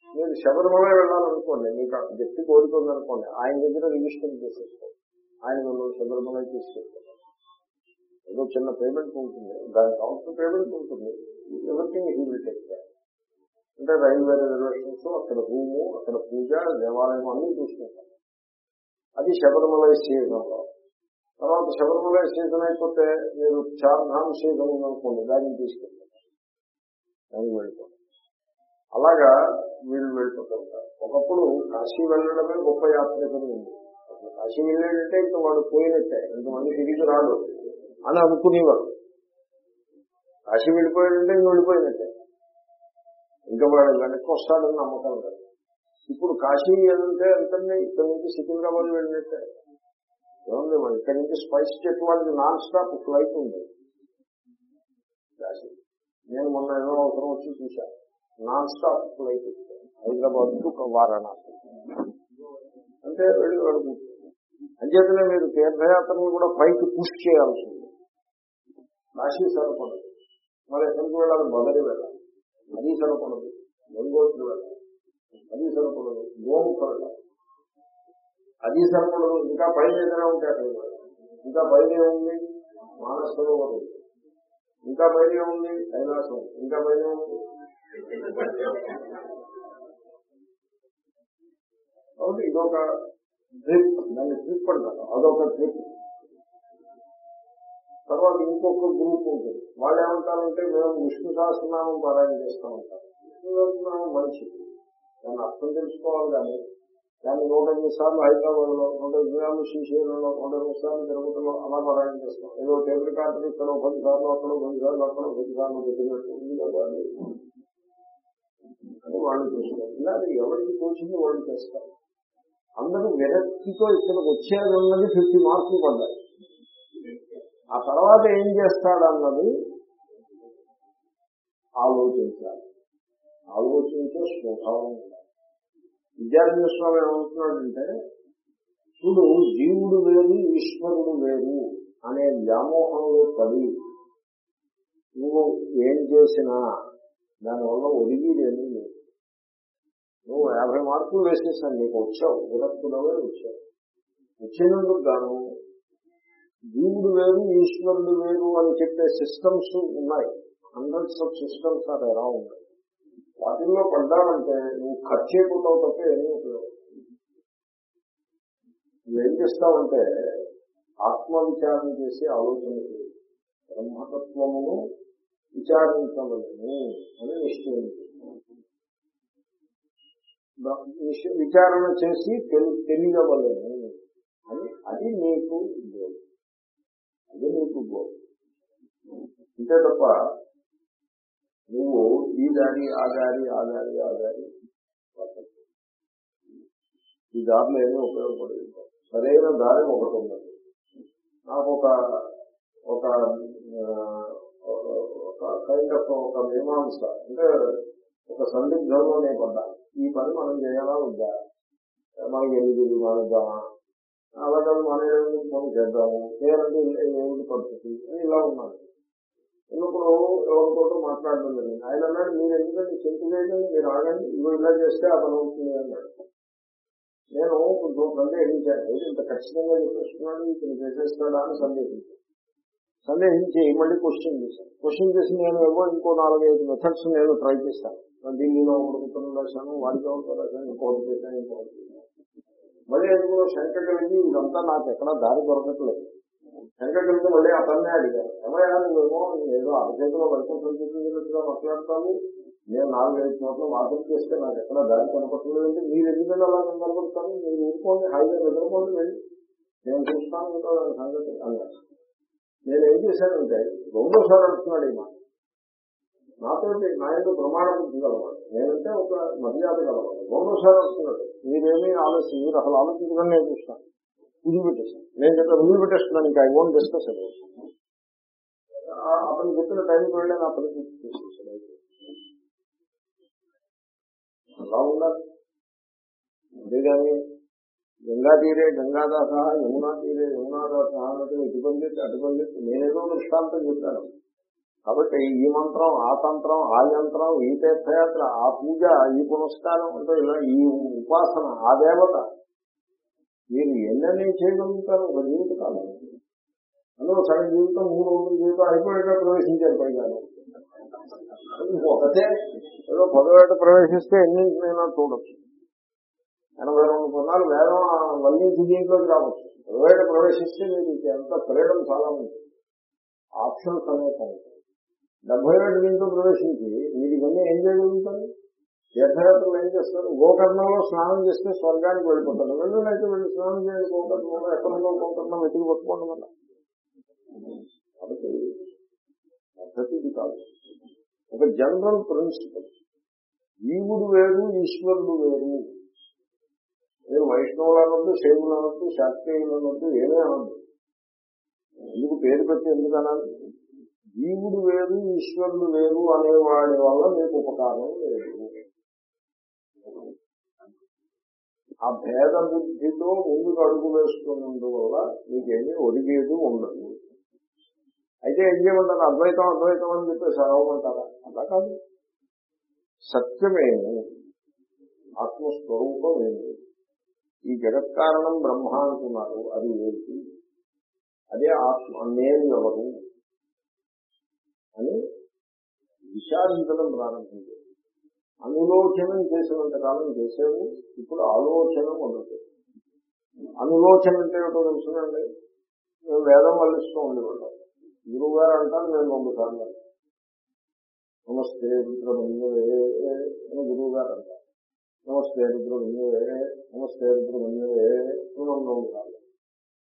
S1: మీరు శబరిమల వెళ్ళాలనుకోండి మీకు వ్యక్తి కోరుకుందనుకోండి ఆయన దగ్గర రిజిస్టర్ చేసేస్తాం ఆయన మిమ్మల్ని శబరిమల తీసుకెళ్తాం ఏదో చిన్న పేమెంట్ ఉంటుంది. దానికి కావాల్సిన పేమెంట్ ఉంటుంది. Everything he will take care అంటే రైల్వే రిజర్వేషన్స్ అక్కడ రూము అక్కడ పూజ దేవాలయం అన్ని చూసుకుంటాం. అది శబరిమల సీజన్లో తర్వాత శబరిమల సీజన్ అయిపోతే మీరు చార్ధామ్ సీజన్ ఉందనుకోండి దాన్ని తీసుకెళ్తారు దానికి అలాగా వీళ్ళు వెళ్ళిపోతారు. ఒకప్పుడు కాశీ వెళ్ళడమే గొప్ప యాత్ర కింద ఉంది. కాశీ వెళ్ళాడంటే ఇంకా వాడు పోయినట్టే. ఇంతమంది తిరిగి రాడు అని అనుకునేవారు. కాశీ వెళ్ళిపోయాడంటే ఇంక వెళ్ళిపోయినట్టే. ఇంకా వాడు వెనక్కి వస్తాడని నమ్మకం లేదు. ఇప్పుడు కాశీ వెళ్తే ఎంతండి ఇక్కడ నుంచి సికింద్రాబాద్ వెళ్ళినట్టే. ఏముంది మరి ఇక్కడ నుంచి స్పైస్ జెట్ వాళ్ళకి నాన్ స్టాప్ ఫ్లైట్ ఉంది. కాశీ. నేను మొన్న ఏదో అవసరం వచ్చి చూశాను non stop flight Hyderabad to Varanasi. అంటే వెళ్ళి అడుగు అంచేతనే మీరు తీర్థయాత్రను కూడా పైకి పుష్ చేయాల్సి ఉంది కాశీ మరి ఎక్కడికి వెళ్ళాలి? మొదటి వెళ్ళాలి. మనీస్ సరిపడదు గంగోత్రి వెళ్ళాలి. మనీస్ సరిపడదు గోముఖ వెళ్ళాలి. అది సరిపడదు ఇంకా పైన ఏదైనా ఉంటే అక్కడికి వెళ్ళాలి. ఇంకా పైన ఏముంది? మానస ఉంది. ఇంకా పైన ఏముంది? కైలాసం ఇంకా పైన ఉంది కాబట్టి ఇదొక ట్రిప్. దాన్ని ట్రిప్ అంటారు. అదొక ట్రిప్. తర్వాత ఇంకొక గ్రూప్ ఉంటుంది. వాళ్ళు ఏమంటారంటే మేము విష్ణు సహస్రనామం పారాయణ చేస్తూ ఉంటాం. విష్ణు సహస్రనామం మంచిది. దాన్ని అర్థం తెలుసుకోవాలి కానీ దాన్ని నూట ఎనిమిది సార్లు హైదరాబాద్లో నూట ఎనిమిది శ్రీశైలంలో నూట ఎనిమిది సార్లు తిరుపతిలో అలా పారాయణ చేస్తాం ఏదో టేబుల్ కార్డు ఇక్కడ పది సార్లు అక్కడ పది సార్లు అక్కడ పది సార్లు పెట్టినట్టు ఉంది కదా అని వాళ్ళు చూసుకోవాలి. ఇలా ఎవరికి తోచింది వాళ్ళు చేస్తారు. అందరూ విరక్తితో ఇక్కడికి వచ్చేదన్నది ఫిఫ్టీ మార్కులు పడ్డాయి. ఆ తర్వాత ఏం చేస్తాడన్నది ఆలోచించాలి. ఆలోచించే స్వభావం ఉండాలి. విద్యార్థి స్వామి ఏమంటున్నాడంటే చూడు జీవుడు వేరు ఈశ్వరుడు వేరు అనే వ్యామోహంలో పడి నువ్వు ఏం చేసినా దానివల్ల ఒరిగిదేమీ లేదు. నువ్వు యాభై మార్కులు వేసేసాను నీకు వచ్చావు విరక్తులవే వచ్చావు. వచ్చినందుకు గాను జీవుడు వేరు ఈశ్వరుడు వేరు అని చెప్పే సిస్టమ్స్ ఉన్నాయి. Hundreds of systems are around వాటిల్లో పడ్డానంటే నువ్వు ఖర్చు అయిపోతావు తప్ప ఏమీ ఉపయోగం నువ్వేం చేస్తావంటే ఆత్మవిచారం చేసి ఆలోచన బ్రహ్మతత్వమును విచారించవలను అని నిశ్చయించు. విచారణ చేసి తెలియవలను అని అది నీకు ఉద్యోగం అది నీకు అంతే తప్ప నువ్వు ఈ దారి ఆ దారి ఆ దారి ఆ దారి ఈ దారిలో ఏమీ ఉపయోగపడదు. సరైన దారి ఒకటి ఉన్నది. నాకు ఒక ఒక కైండ్ ఆఫ్ ఒక మీమాంస అంటే ఒక సందిగ్ధంలో నేను పడ్డా ఈ పని మనం చేయాలా వద్దా? మనకి ఎనిమిది మానేద్దామా అలాగే మన మనం చేద్దాము. లేదంటే ఏమిటి పరిస్థితి? అని ఇలా ఉన్నాను ఉన్నప్పుడు ఎవరితో మాట్లాడడం జరిగింది. ఆయన అన్నాడు మీరు ఎందుకంటే చెంపు చేయడం మీరు ఆగండి ఇవి ఇలా చేస్తే అతను అవుతుంది అన్నాడు. నేను కొంచెం సందేహించాను ఏది ఇంత ఖచ్చితంగా చెప్పేస్తున్నాడు ఇతను చేసేస్తాడా అని సందేహించాను సందేహించి మళ్ళీ క్వశ్చన్ చేశాను క్వశ్చన్ చేసి నేను ఏమో ఇంకో నాలుగైదు మెథడ్స్ నేను ట్రై చేస్తాను. ఢిల్లీలో ఒకటి ఉత్తరం రాశాను వాడికి ఒకటి రాశాను ఇంకోటి చేశాను ఇంకోటి మళ్ళీ ఎందుకు శంక కలిగి ఇదంతా నాకు ఎక్కడా దారి దొరకట్లేదు. శంక కలిగి మళ్ళీ అతన్నే అడిగాను ఏమయ్యా నువ్వేమో ఏదో అరచేతిలో వర్షం సంచరించినట్టుగా మాట్లాడతావు. నేను నాలుగైదు చోట్ల వాదన చేస్తే నాకు ఎక్కడ దారి కనపడలేదు మీరు ఎందుకంటే అలా కనపడతాను మీరు ఊరుకోండి హైవే నిద్రపోండి వెళ్ళి. నేను చూస్తాను సంగతి అన్నాడు. నేను ఏం చేశానంటే రెండోసారి అంటున్నాడు ఈ మాట నాతో నా యొక్క ప్రమాణం బుద్ధి గలవాడు. నేనంటే ఒక మర్యాద గలవాడు. రెండోసారి వస్తున్నాడు. మీరేమీ ఆలోచన మీరు అసలు ఆలోచించడం నేను చూస్తాను వదిలిపెట్టేస్తాను నేను చెప్పిన వదిలిపెట్టేస్తున్నాను ఇంకా ఐ ఓన్ డిస్కస్ అది అతను చెప్పిన టైంకి వెళ్ళి నా పని పూర్తి చేసేసాడు అలా ఉండాలి. అంతేగాని గంగా తీరే గంగాదాస యమునా తీరే యమునాదాస అన్నట్టు ఇటు పండిత్ అటు పండిత్ నేనేదో దృష్టాంతం చెప్పాను. కాబట్టి ఈ మంత్రం ఆ తంత్రం ఆ యంత్రం ఈ తీర్థయాత్ర ఆ పూజ ఈ పునస్కారం అంటే ఇలా ఈ ఉపాసన ఆ దేవత మీరు ఎన్నని చేయగలుగుతారు? ఒక జీవితకాలం. అందులో సగం జీవితం మూడు వందల జీవితం అయిపోయాక ప్రవేశించారు పైగా. ఒకటే ఏదో పదవేట ప్రవేశిస్తే ఎన్నింటినైనా చూడొచ్చు. ఎనభై రెండు కొన్నాళ్ళు వేదం వల్లించి దీంట్లోకి రావచ్చు. పదవేట ప్రవేశిస్తే మీకు ఎంత ఫ్రీడమ్ చాలా ఉంది ఆప్షన్స్ అనేక ఉంటాయి. డెబ్బై ఏడు దీంట్లో ప్రవేశించి మీరు ఇవన్నీ ఏం చేయగలుగుతారు? తీర్థయాత్రలు ఏం చేస్తారు? గోకర్ణంలో స్నానం చేస్తే స్వర్గానికి వెళ్ళిపోతారు. వెళ్ళినైతే వెళ్ళి స్నానం చేయండి గోకర్ణంలో ఎక్కడో గోకర్ణం వెతికి పట్టుకోండి వల్ల కాబట్టి పద్ధతి కాదు. ఒక జనరల్ ప్రిన్సిపల్. జీవుడు వేరు ఈశ్వరుడు వేరు. నేను వైష్ణవులు అనొద్దు శైవులు అనొద్దు శాస్త్రీయులు అనొద్దు ఏమీ అనొద్దు. ఎందుకు పేరు పెట్టి ఎందుకు అనాలి? జీవుడు వేరు ఈశ్వరుడు వేరు అనేవాడి వల్ల మీకు ఉపకారం లేదు. ఆ భేద బుద్ధితో ముందుకు అడుగు వేస్తున్నందువల్ల మీకేమీ ఒడిగేది ఉండదు. అయితే ఏం చేయమంటారు? అద్వైతం అద్వైతం అని చెప్పి అరవమంటారా అలా కాదు. సత్యమేమి ఆత్మస్వరూపమేమి ఈ జగత్కారణం బ్రహ్మ అంటున్నారు అది ఏంటి అదే ఆత్మ నేను ఎవరు? విచారించడం ప్రారంభించింది అనులోచనం చేసినంత కాలం చేసేవు ఇప్పుడు ఆలోచన ఉండదు అనులోచన అంటే ఏమిటో తెలుసునండి? మేము వేదం వల్లిస్తూ ఉండేవాళ్ళం. గురువు గారు అంటాను నేను రెండు సార్లు నమస్తే రుద్రమన్యే అని గురువు గారు అంటారు. నమస్తే రుద్రమన్యే నమస్తే రుద్రమన్యే రెండు సార్లు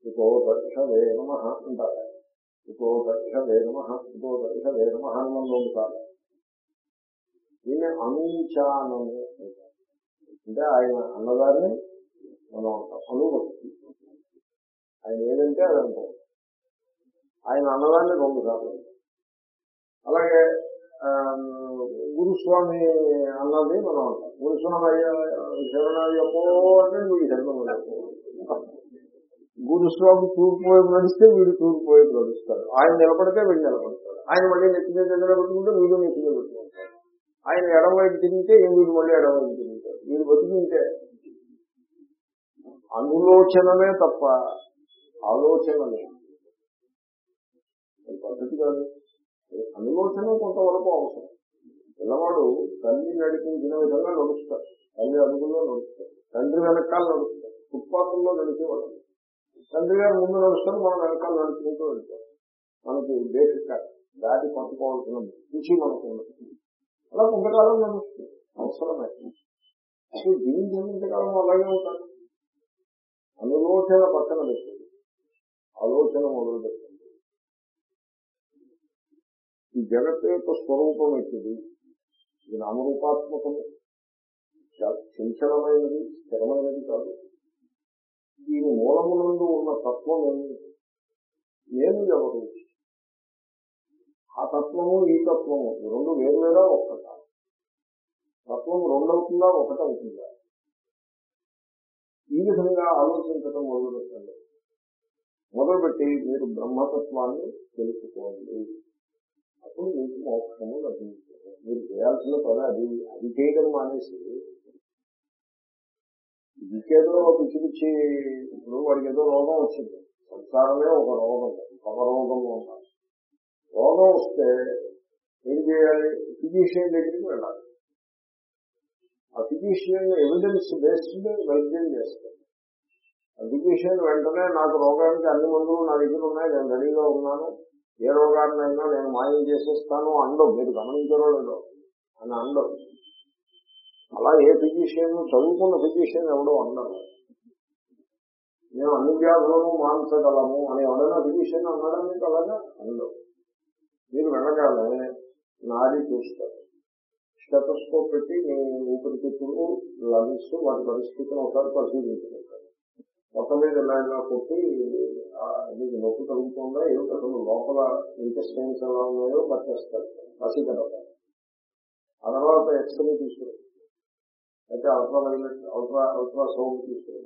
S1: ఇకో దక్షవే నమ అంటారు. ఇకో దక్షవే నమ ఇకో దక్షవే నమ అని మనం రెండు సార్లు దీన్ని అనుచానము అంటే ఆయన అన్నదాన్ని మనం అంటాం అనుభక్తి ఆయన ఏదంటే అది అంటాం ఆయన అన్నదాన్ని రెండు సార్లు అలాగే గురుస్వామి అన్నది మనం అంటాం గురుస్వామి అయ్యా శరణయ్యప్పో అంటే నువ్వు శరణమయ్యప్పో గురుస్వామి తూర్పు నడిస్తే వీడు తూర్పుపోయి వైపు నడుస్తాడు. ఆయన నిలబడితే వీడు నిలబడతాడు. ఆయన మళ్ళీ నెత్తి మీద నిలబెట్టుకుంటే వీడు నెత్తి మీద పెట్టుకుంటాడు ఆయన ఎడవైపు తిరిగితే వీడు మళ్ళీ ఎడవైపు తిరుగుతాడు. వీడు బతికింటే అనులోచనమే తప్ప ఆలోచన పద్ధతి కాదు. అనులోచన కొంతవరకు అవసరం. పిల్లవాడు తల్లి నడిపించిన విధంగా నడుస్తారు తల్లి అడుగుల్లో నడుస్తారు తండ్రి వెనకాల నడుస్తారు ఫుట్పాత్లో నడిచేవాడు. తండ్రి గారు ముందు నడుస్తారు మనం వెనకాల నడుచుకుంటూ వెళ్తాం. మనకి బేసిక్ దాటి పట్టుకోవాల్సిన రుచి మనకు ఉండదు అలా కొంతకాలం నడుస్తుంది అవసరమే అసలు జీవించినంతకాలం అలాగే ఉంటారు. అనులోచన పక్కన పెట్టండి. ఆలోచన మొదలు పెట్టండి. ఈ జగత్తు యొక్క స్వరూపం ఎక్కింది ఇది నామరూపాత్మకము. చంచలమైనది స్థిరమైనది కాదు. దీని మూలములందు ఉన్న తత్వం ఏమి నేను ఎవరు? ఆ తత్వము ఈ తత్వము రెండు రెండు వేరువేరా ఒక్కట. తత్వం రెండవుతుందా ఒకటవుతుందా? ఈ విధంగా ఆలోచించడం మొదలుపెట్టండి. మొదలుపెట్టి మీరు బ్రహ్మతత్వాన్ని తెలుసుకోండి. అప్పుడు మీకు మోక్షము లభించదు. మీరు చేయాల్సిన పని అది. అది చేయడం మానేసి ఇంకేదో పిచ్చి పిచ్చి ఇప్పుడు వాడికి ఏదో రోగం వచ్చింది. సంసారమే ఒక రోగం. ఒక రోగము ఉంటారు రోగం వస్తే ఏం చేయాలి? ఫిజిషియన్ దగ్గరికి వెళ్ళాలి. ఆ ఫిజిషియన్ ఎవిడెన్స్ బేస్డ్ వైద్యం చేస్తారు ఆ ఫిజిషియన్ వెంటనే నాకు రోగానికి అన్ని మందులు నా దగ్గర ఉన్నాయి నేను రెడీగా ఉన్నాను. ఏ రోగాన్నైనా నేను మాయం చేసేస్తాను అండవు. మీరు గమనించారో లేదో అని అండవు. అలా ఏ ఫిజిషియన్ చదువుకున్న ఫిజిషియన్ ఎవడో అన్నారు మేము అన్ని వ్యాధులను మాన్సగలము అని ఎవడైనా ఫిజిషియన్ అన్నాడా మీకు అలాగా? అందం మీరు వెళ్ళగానే నాడి చూస్తారు. స్టెటస్కోప్ పెట్టి మీ ఊపిరితిత్తులు లంగ్స్ వాటి పరిస్థితిని ఒకసారి పరిశీలించుకుంటారు. మొత్తం మీద ఇలా కొట్టి మీకు నొప్పి కలుగుతుందా ఏమిటి? అసలు లోపల ఇంటెస్టైన్స్ ఎలా ఉన్నాయో పట్టేస్తారు పసిగడతారు ఆ తర్వాత ఎక్స్రే తీసుకుని అయితే ultraviolet ultra ultrasound తీసుకుని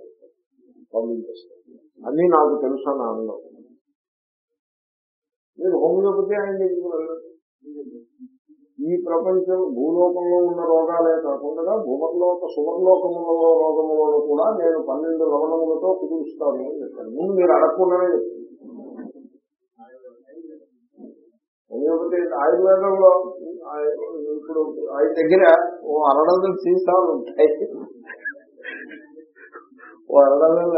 S1: పంపించేస్తారు అన్నీ నాకు తెలుసు అని అన్నం మీరు హోమియోపతి ఆయన దగ్గరికి వెళ్ళండి ఈ ప్రపంచం భూలోకంలో ఉన్న రోగాలే కాకుండా భూమర్లోక సువర్లోకములలో రోగములలో కూడా నేను పన్నెండు లవణములతో కుదురుస్తాను అని చెప్పాను. ముందు మీరు అడగకుండానే చెప్తాను హోమియోపతి ఆయుర్వేదంలో ఇప్పుడు ఆయన దగ్గర ఓ అరడదల సీసాలు ఉంటాయి. ఓ అరడదల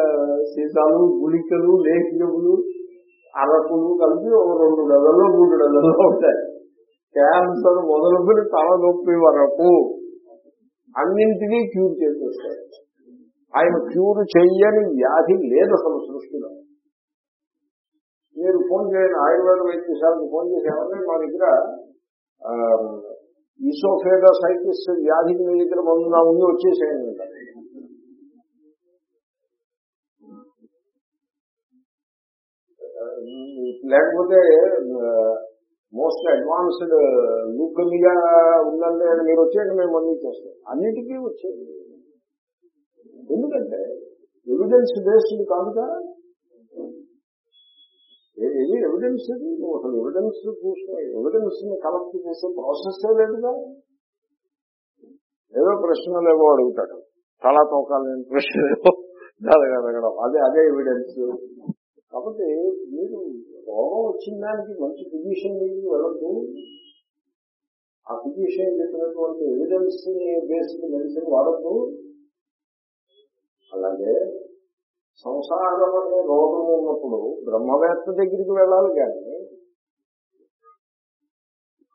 S1: సీసాలు గుళికలు లేఖ్యములు అరకులు కలిపి ఒక రెండు డజన్లు మూడు డజన్లు ఉంటాయి. క్యాన్సర్ మొదలుకొని తలనొప్పి వరకు అన్నింటినీ క్యూర్ చేసేస్తారు ఆయన క్యూర్ చెయ్యని వ్యాధి లేదు అసలు సృష్టిలో. మీరు ఫోన్ చేయండి ఆయుర్వేద వైద్యశాలకు ఫోన్ చేసేవాళ్ళని మా దగ్గర ఈసోఫేగసైటిస్ వ్యాధికి మీ దగ్గర మందు నా ముందు వచ్చేసేయండి. లేకపోతే మోస్ట్ అడ్వాన్స్డ్ లూకమియా ఉందంటే మీరు వచ్చేయండి మేము అన్నీ చేస్తాం. అన్నిటికీ వచ్చేది ఎందుకంటే ఎవిడెన్స్ బేస్డ్ కాదుగా ఏ- ఏది ఎవిడెన్స్ ఇది నువ్వు అసలు ఎవిడెన్స్ చూస్తే ఎవిడెన్స్ని కలెక్ట్ చేసే ప్రాసెస్ లేదుగా ఏదో ప్రశ్నలు ఏవో అడుగుతాడు. చాలా తోకాలని ప్రశ్నలు అదే అదే ఎవిడెన్స్ కాబట్టి మీరు రోగం వచ్చిన దానికి మంచి ఫిజిషియన్ దగ్గరికి వెళ్ళద్దు. ఆ ఫిజిషియన్ చెప్పినటువంటి ఎవిడెన్స్ బేస్డ్ మెడిసిన్ వాడద్దు. అలాగే సంసారం అనే రోగం ఉన్నప్పుడు బ్రహ్మవేత్త దగ్గరికి వెళ్ళాలి కానీ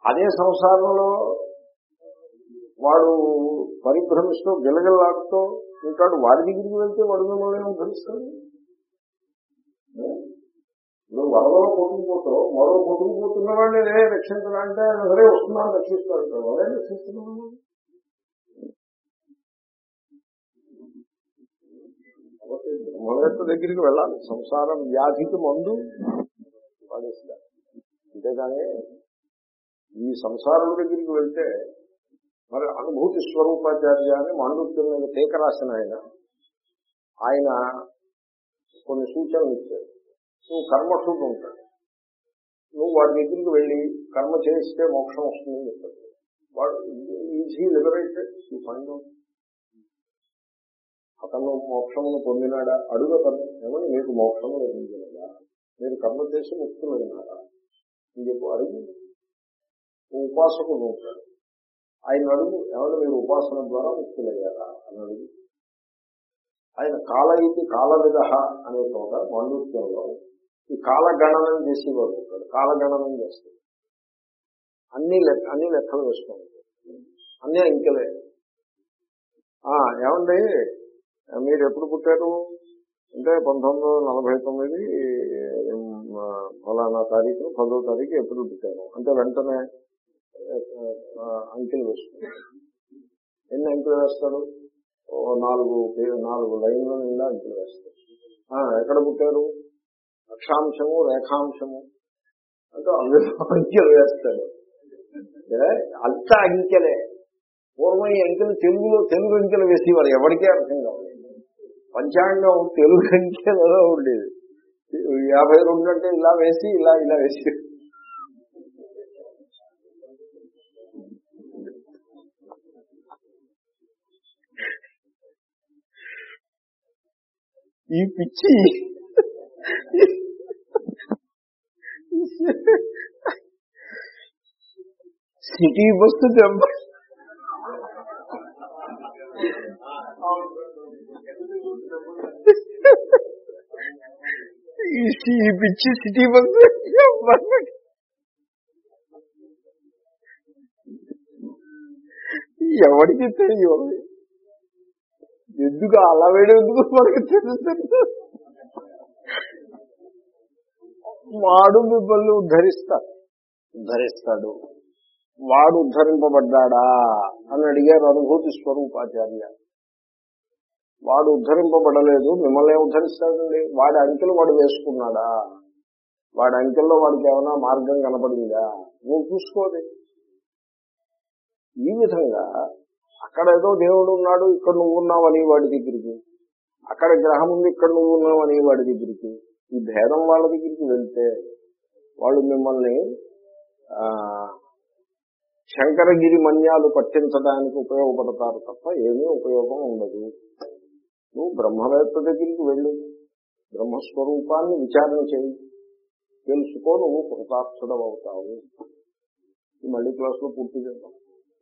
S1: అదే సంసారంలో వాడు పరిభ్రమిస్తూ గిలగిలాడుతూ ఉంటాడు. వాడి దగ్గరికి వెళ్తే వాడు మిమ్మల్ని భరిస్తాడు నువ్వు వరదలో కొట్టుకుపోతావు మరో కొట్టుకుపోతున్న వాడిని నేనే రక్షించాలంటే ఆయన సరే వస్తున్నాను రక్షిస్తాడు వాళ్ళే రక్షిస్తున్నాను కాబట్టి బ్రహ్మవేత్త దగ్గరికి వెళ్ళాలి సంసారం వ్యాధికి మందు పాటిస్తారు అంతేగాని ఈ సంసారం దగ్గరికి వెళ్తే మరి అనుభూతి స్వరూపాచార్య అని మాండుత్యం మీద టీక రాసిన ఆయన ఆయన కొన్ని సూచనలు ఇచ్చాడు. నువ్వు కర్మఠుడు ఉంటాడు నువ్వు వాడి దగ్గరికి వెళ్ళి కర్మ చేస్తే మోక్షం వస్తుందని చెప్పాడు. వాడు ఈజీ లిబరేటెడ్ ఈ ఫైండ్ అతను మోక్షమును పొందినాడా? అడుగు అతను ఏమని? మీకు మోక్షము లభించినదా మీరు కర్మ చేసి ముక్తులైనారా? అని చెప్పు అడుగు. ఉపాసకుడు ఉంటాడు. ఆయన అడుగు ఏమన్నా మీరు ఉపాసన ద్వారా ముక్తులయ్యారా? అని అడుగు. ఆయన కాల ఇది కాలవిధ అనే చోట మాండూత్యంలో ఈ కాలగణనం చేసేవాడు ఉంటాడు. కాలగణనం చేస్తాడు. అన్ని లెక్క అన్ని లెక్కలు వేసుకోండి అన్ని అంకెలే. ఏమండి? మీరు ఎప్పుడు పుట్టారు? అంటే పంతొమ్మిది వందల నలభై తొమ్మిది ఫలానా తారీఖు పదో తారీఖు ఎప్పుడు పుట్టాను అంటే వెంటనే అంకెలు వేసుకుంటాడు ఎన్ని అంకెలు వేస్తాడు నాలుగు నాలుగు లైన్ల నిండా అంకెలు వేస్తారు. ఎక్కడ పుట్టారు? అక్షాంశము రేఖాంశము. అంటే అందులో అంకెలు వేస్తాడు అంత అంకెలే. పూర్వం ఈ అంకెలు తెలుగులో తెలుగు అంకెలు వేసేవారు. ఎవరికీ అర్థం కావాలి పంచాంగం తెలుగు అంకెలలో ఉండేది. యాభై రెండు అంటే ఇలా వేసి ఇలా ఇలా వేసి. ఈ పిచ్చి. సిటీ బస్సు దెబ్బ ఈ పిచ్చి సిటీ బస్సు ఎవరికి తెలియదు? ఎందుకు అలా వేడి ఎందుకు మనకి తెలుసు? వాడు మిమ్మల్ని ఉద్ధరిస్తాడు. ఉద్ధరిస్తాడు. వాడు ఉద్ధరింపబడ్డాడా అని అడిగారు అనుభూతి స్వరూపాచార్య. వాడు ఉద్ధరింపబడలేదు మిమ్మల్ని ఉద్ధరిస్తాడండి? వాడి అంకెలు వాడు వేసుకున్నాడా? వాడి అంకెల్లో వాడికి ఏమైనా మార్గం కనపడిందా? నువ్వు చూసుకోది ఈ విధంగా అక్కడ ఏదో దేవుడు ఉన్నాడు ఇక్కడ నువ్వు ఉన్నావు అని వాడి దగ్గరికి. అక్కడ గ్రహం ఉంది ఇక్కడ నువ్వు ఉన్నావు అని వాడి దగ్గరికి. ఈ భేదం వాళ్ళ దగ్గరికి వెళ్తే వాళ్ళు మిమ్మల్ని శంకరగిరి మన్యాలు పట్టించడానికి ఉపయోగపడతారు తప్ప ఏమీ ఉపయోగం ఉండదు. నువ్వు బ్రహ్మవేత్త దగ్గరికి వెళ్ళు. బ్రహ్మస్వరూపాన్ని విచారణ చేయి. తెలుసుకో నువ్వు కృతార్థుడవుతావు ఈ మళ్ళీ క్లాస్లో పూర్తి చేద్దాం.